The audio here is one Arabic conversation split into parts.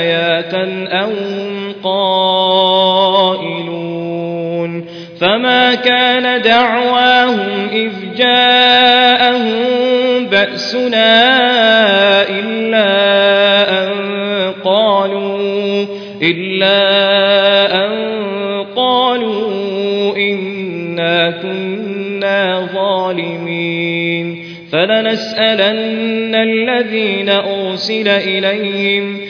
بياتا أو قائلون فما كان دعواهم إذ جاءهم بأسنا إلا أن قالوا إلا أن قالوا إنا كنا ظالمين فلنسألن الذين أرسل إليهم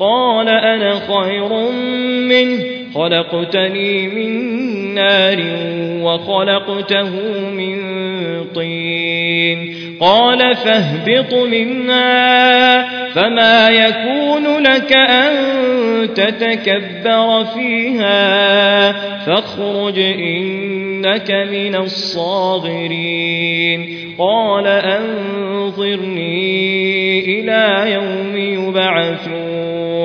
قال أنا خير منه خلقتني من نار وخلقته من طين. قال فاهبط منها فما يكون لك أن تتكبر فيها فاخرج إنك من الصاغرين. قال أنظرني إلى يوم يبعثون.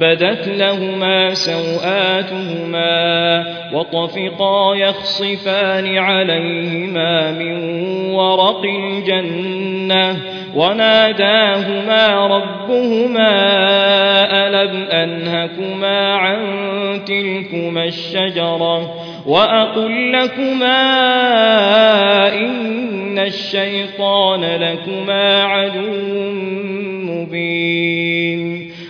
بدت لهما سوآتهما وطفقا يخصفان عليهما من ورق الجنة وناداهما ربهما ألم أنهكما عن تلكما الشجرة وأقل لكما إن الشيطان لكما عدو مبين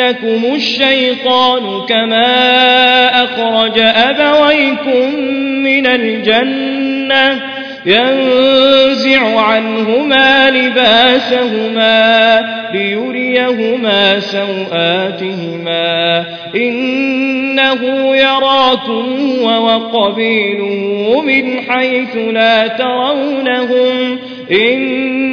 يفتننكم الشيطان كما أخرج أبويكم من الجنة ينزع عنهما لباسهما ليريهما سوآتهما إنه يراكم وقبيله من حيث لا ترونهم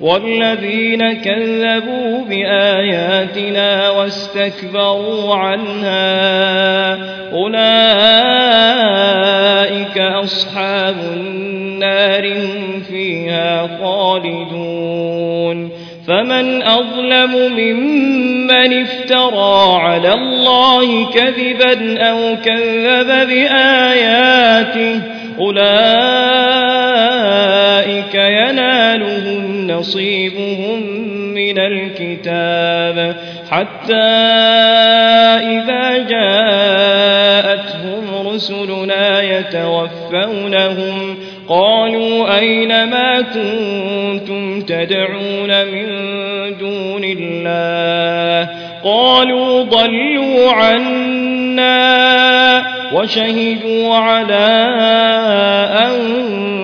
والذين كذبوا بآياتنا واستكبروا عنها أولئك أصحاب النار فيها خالدون فمن أظلم ممن افترى على الله كذبا أو كذب بآياته أولئك نصيبهم من الكتاب حتى إذا جاءتهم رسلنا يتوفونهم قالوا أين ما كنتم تدعون من دون الله قالوا ضلوا عنا وشهدوا على أنفسهم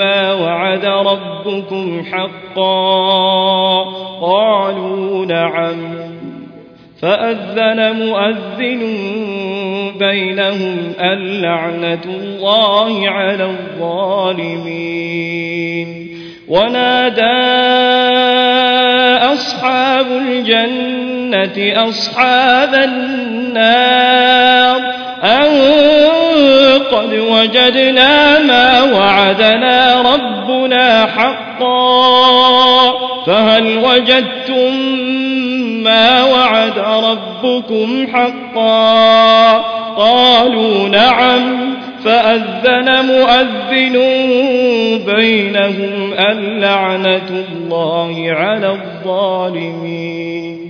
ما وعد ربكم حقا. قالوا نعم. فأذن مؤذن بينهم اللعنة الله على الظالمين. ونادى أصحاب الجنة أصحاب النار أن قد وجدنا ما وعدنا ربنا حقا. فهل وجدتم ما وعد ربكم حقا؟ قالوا نعم. فأذن مؤذن بينهم اللعنة الله على الظالمين.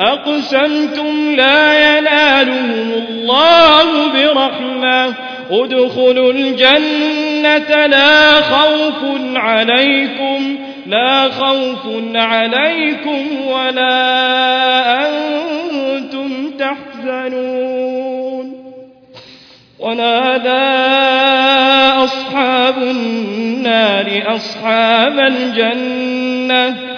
أقسمتم لا ينالهم الله برحمة. ادخلوا الجنة لا خوف عليكم لا خوف عليكم ولا أنتم تحزنون. ونادى أصحاب النار أصحاب الجنة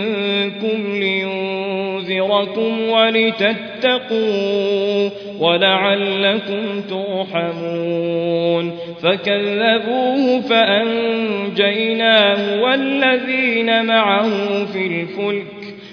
لينذركم ولتتقوا ولعلكم ترحمون فكذبوه فأنجيناه والذين معه في الفلك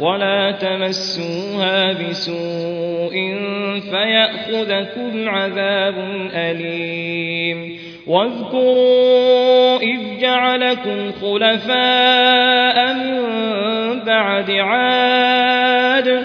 ولا تمسوها بسوء فيأخذكم عذاب أليم واذكروا إذ جعلكم خلفاء من بعد عاد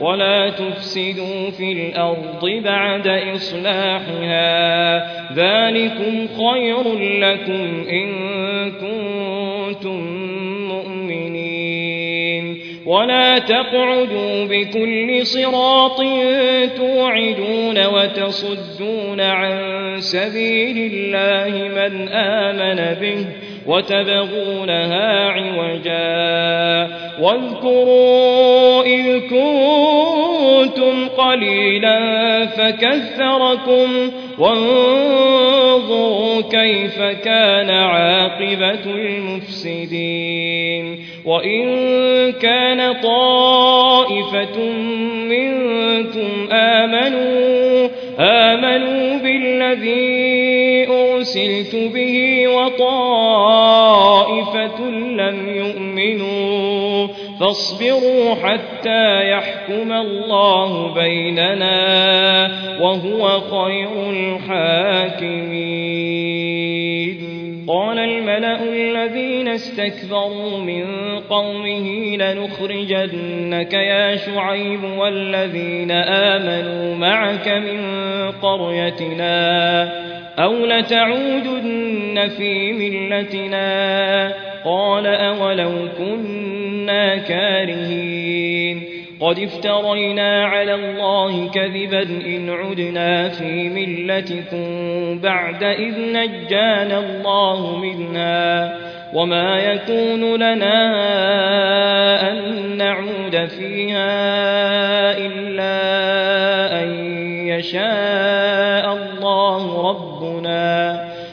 ولا تفسدوا في الأرض بعد إصلاحها ذلكم خير لكم إن كنتم مؤمنين ولا تقعدوا بكل صراط توعدون وتصدون عن سبيل الله من آمن به وتبغونها عوجا. واذكروا إذ كنتم قليلا فكثركم. وانظروا كيف كان عاقبة المفسدين. وإن كان طائفة منكم آمنوا آمنوا بالذي أرسلت به وطائفة لم يؤمنوا فاصبروا حتى يحكم الله بيننا وهو خير الحاكمين. قال الملأ الذين استكبروا من قومه لنخرجنك يا شعيب والذين آمنوا معك من قريتنا. أو لتعودن في ملتنا قال أولو كنا كارهين قد افترينا على الله كذبا إن عدنا في ملتكم بعد إذ نجانا الله منا وما يكون لنا أن نعود فيها إلا أن يشاء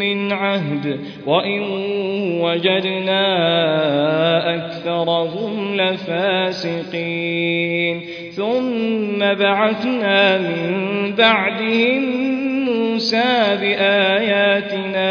من عهد وإن وجدنا أكثرهم لفاسقين. ثم بعثنا من بعدهم موسى بآياتنا.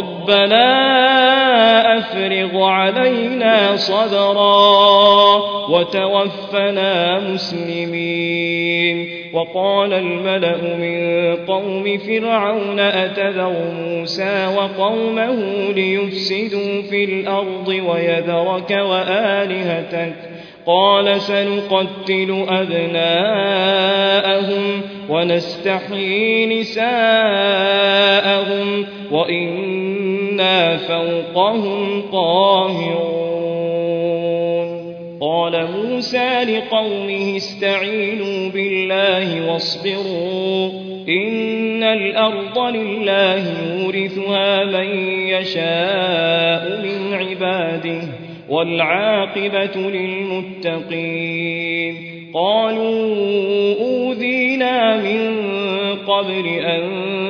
ربنا أفرغ علينا صبرا وتوفنا مسلمين. وقال الملأ من قوم فرعون أتذر موسى وقومه ليفسدوا في الأرض ويذرك وآلهتك؟ قال سنقتل أبناءهم ونستحيي نساءهم وإنا إنا فوقهم قاهرون قال موسى لقومه استعينوا بالله واصبروا إن الأرض لله يورثها من يشاء من عباده والعاقبة للمتقين قالوا أوذينا من قبل أن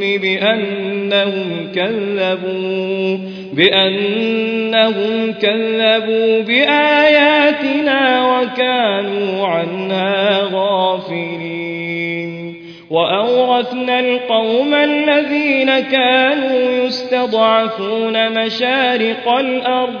بأنهم كذبوا بأنهم كذبوا بآياتنا وكانوا عنها غافلين. وأورثنا القوم الذين كانوا يستضعفون مشارق الأرض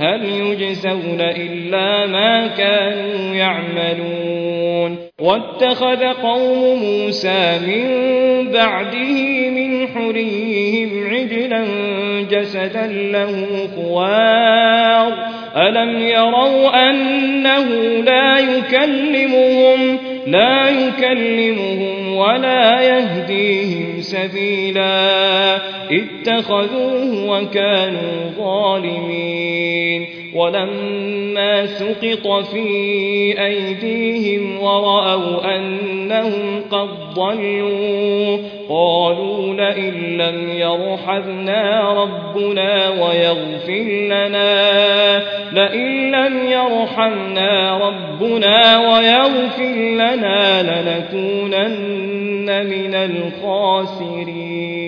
هل يجزون إلا ما كانوا يعملون واتخذ قوم موسى من بعده من حريهم عجلا جسدا له خوار. ألم يروا أنه لا يكلمهم لا يكلمهم ولا يهديهم سبيلا. اتخذوه وكانوا ظالمين. ولما سقط في أيديهم ورأوا أنهم قد ضلوا قالوا لئن لم يرحمنا ربنا ويغفر لنا لئن لم يرحمنا ربنا ويغفر لنا لنكونن من الخاسرين.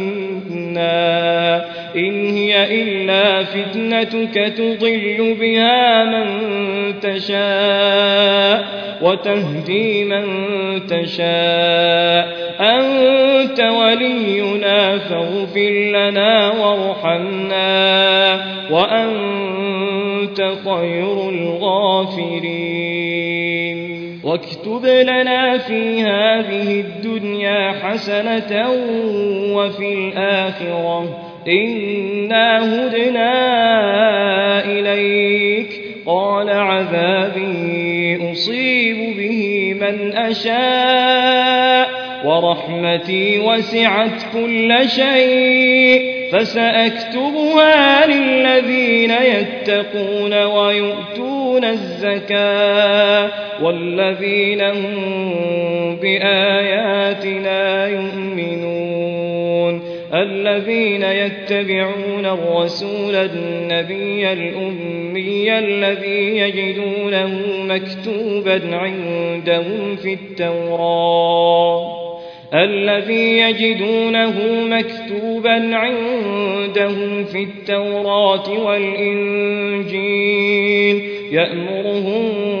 فتنتك تضل بها من تشاء وتهدي من تشاء أنت ولينا فاغفر لنا وارحمنا وأنت خير الغافرين واكتب لنا في هذه الدنيا حسنة وفي الآخرة إنا هدنا إليك قال عذابي أصيب به من أشاء ورحمتي وسعت كل شيء فسأكتبها للذين يتقون ويؤتون الزكاة والذين هم بآياتنا يؤمنون الذين يتبعون الرسول النبي الأمي الذي يجدونه مكتوبا عندهم في التوراة. الذي يجدونه مكتوبا عندهم في التوراة والإنجيل. يأمرهم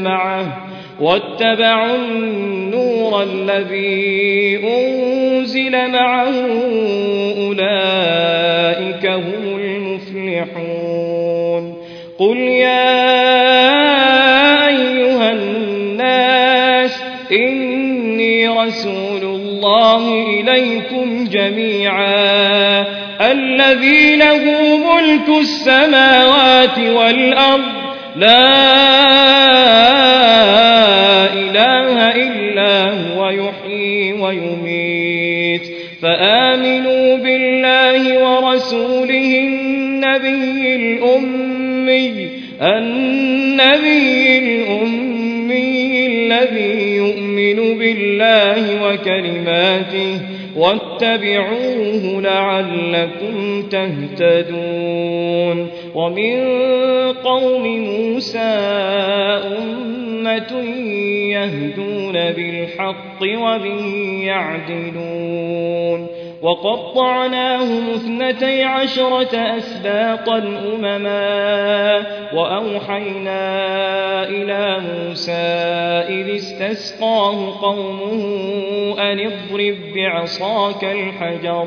معه واتبعوا النور الذي أنزل معه أولئك هم المفلحون. قل يا أيها الناس إني رسول الله إليكم جميعا. الذي له ملك السماوات والأرض. لا فآمنوا بالله ورسوله النبي الأمي النبي الأمي الذي يؤمن بالله وكلماته واتبعوه لعلكم تهتدون. ومن قوم موسى أمة يهدون بالحق وبه يعدلون. وقطعناهم اثنتي عشرة أسباطا أمما. وأوحينا إلى موسى إذ استسقاه قومه أن اضرب بعصاك الحجر.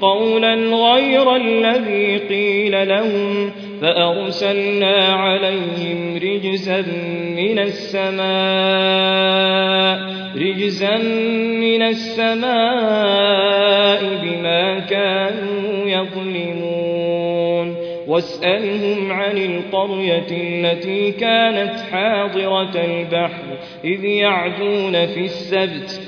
قولا غير الذي قيل لهم فأرسلنا عليهم رجزا من السماء رجزا من السماء بما كانوا يظلمون. واسألهم عن القرية التي كانت حاضرة البحر إذ يعدون في السبت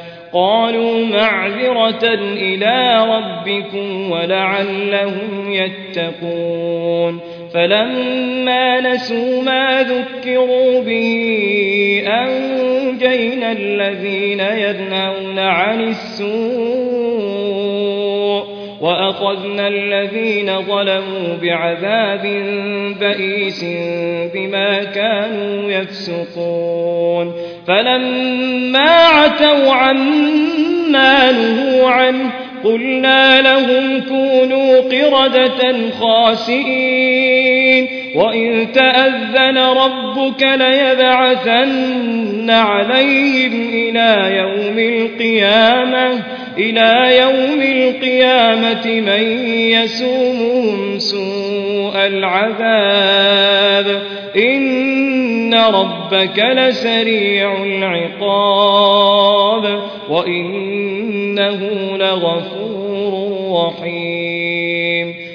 قالوا معذرة إلى ربكم ولعلهم يتقون. فلما نسوا ما ذكروا به أنجينا الذين ينهون عن السوء وأخذنا الذين ظلموا بعذاب بئيس بما كانوا يفسقون. فلما عتوا عما نهوا عنه قلنا لهم كونوا قردة خاسئين. وإن تأذن ربك ليبعثن عليهم إلى يوم القيامة. إلى يوم القيامة من يسومهم سوء العذاب. إن ربك لسريع العقاب وإنه لغفور رحيم.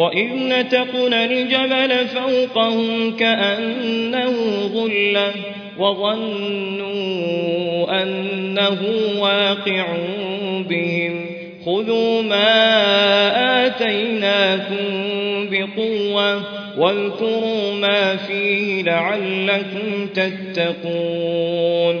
وإذ نتقنا الجبل فوقهم كأنه ظلة وظنوا أنه واقع بهم خذوا ما آتيناكم بقوة واذكروا ما فيه لعلكم تتقون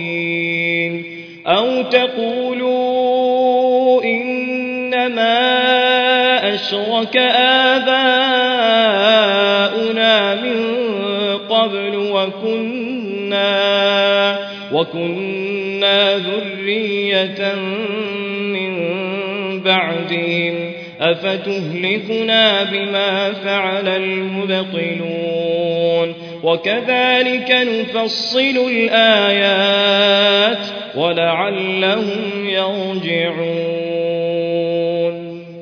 تقولوا إنما أشرك آباؤنا من قبل وكنا وكنا ذرية من بعدهم أفتهلكنا بما فعل المبطلون وكذلك نفصل الآيات ولعلهم يرجعون.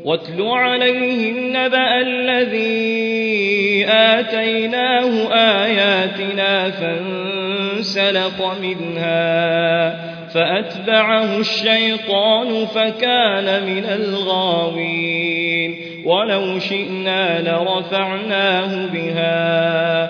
واتل عليهم نبأ الذي آتيناه آياتنا فانسلق منها فأتبعه الشيطان فكان من الغاوين. ولو شئنا لرفعناه بها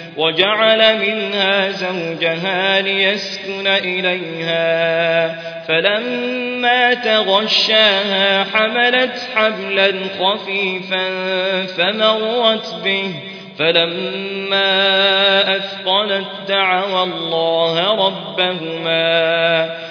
وجعل منها زوجها ليسكن إليها. فلما تغشاها حملت حبلا خفيفا فمرت به. فلما أثقلت دعوى الله ربهما.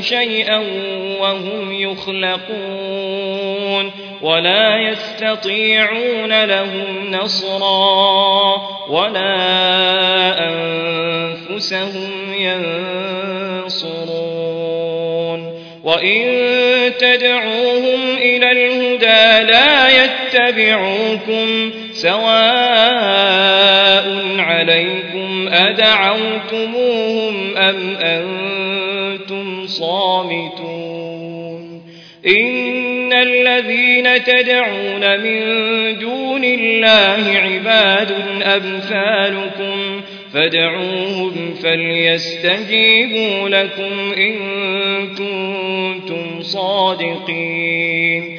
شيئا وهم يخلقون ولا يستطيعون لهم نصرا ولا أنفسهم ينصرون وإن تدعوهم إلى الهدى لا يتبعوكم سواء عليكم أدعوتموهم أم أنتم صامتون. إن الذين تدعون من دون الله عباد أمثالكم فادعوهم فليستجيبوا لكم إن كنتم صادقين.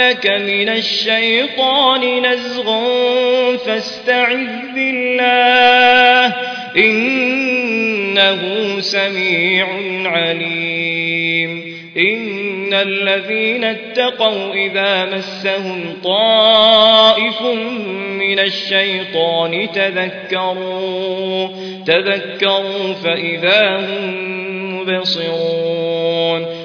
ينزغنك من الشيطان نزغ فاستعذ بالله إنه سميع عليم إن الذين اتقوا إذا مسهم طائف من الشيطان تذكروا تذكروا فإذا هم مبصرون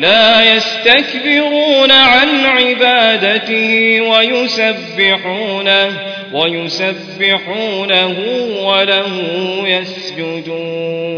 لا يستكبرون عن عبادته ويسبحونه ويسبحونه وله يسجدون.